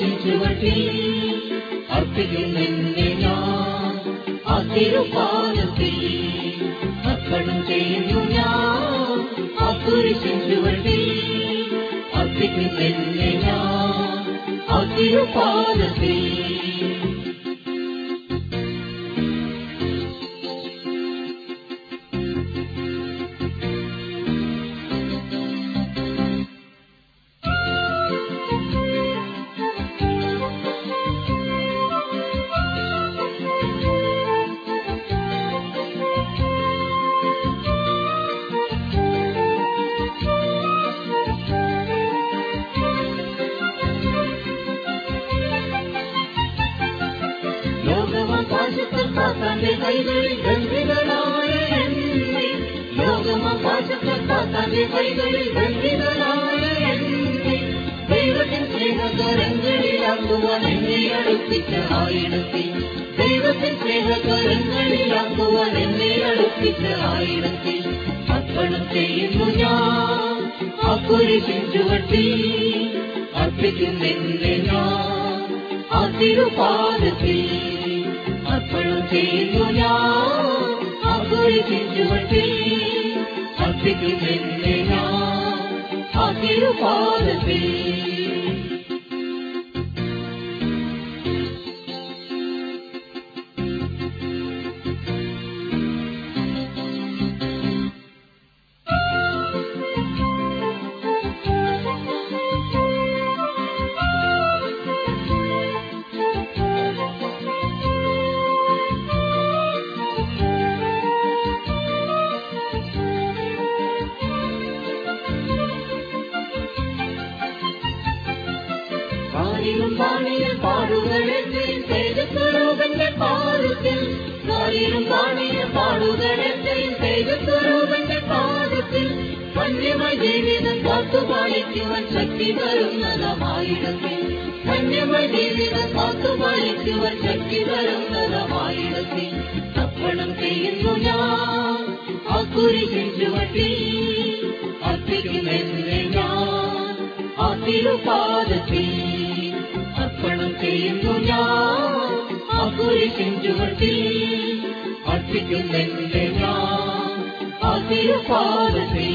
ചുവട്ടിൽ അർപ്പിക്കുന്നെന്നെ ഞാൻ. ആ തിരുപാദത്തിൽ അർപ്പണം ചെയ്യുന്നു ഞാൻ. ആ കുരിശിൻ ചുവട്ടിൽ ഞാൻ. ആ ലോകമാകാശത്തെ കൈകളിൽ ബന്ധിതനായ എന്നെ ലോകമാകാശത്തെ കൈകളിൽ ബന്ധിതനായ എന്നെ ദൈവത്തിൻ സ്നേഹകരങ്ങളിലാക്കുവാൻ എന്നെ അടുപ്പിച്ച ആയിരത്തി ദൈവത്തിൻ സ്നേഹകരങ്ങളിലാക്കുവാൻ എന്നെ അടുപ്പിച്ച ആയിരത്തി അർപ്പണം ചെയ്യുന്നു ഞാൻ ആ കുരിശിൻ ചുവട്ടിൽ അർപ്പിക്കുന്നെന്നെ ഞാൻ. ആ തിരുപാദത്തിൽ පොළොතේ දුනා අකුරු කිතුවටේ අතිකු දෙන්නා අතිරු පාදපේ കാലിലും പാണിയിൽ പാടുകളെന്നെ തേജസ്വരൂപന്റെ പാദത്തിൽ കാലിലും പാണിയിൽ പാടുകളെന്നെ തേജസ്വരൂപന്റെ പാദത്തിൽ ധന്യമായി ജീവിതം കാത്തുപാലിക്കുവാൻ ശക്തി വരുന്നതമായിടത്തിൽ. ധന്യമായി ജീവിതം കാത്തുപാലിക്കുവാൻ ശക്തി വരുന്നതമായിടത്തിൽ. അർപ്പണം ചെയ്യുന്നു ഞാൻ. ആ കുരിശിൻ ചുവട്ടിൽ അർപ്പിക്കുമെന്നെ ഞാൻ. തിരുപാദത്തിൽ ചെയ്യുന്നു ഞാൻ ആ കുരിശിൻ ചുവട്ടിൽ അർപ്പിക്കുന്നെന്നെ ഞാൻ ആ തിരുപാദത്തിൽ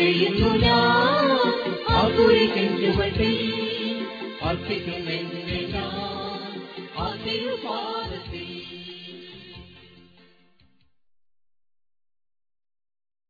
செய்யும் அபுரி சென்று அர்ப்பிக்கும் என்று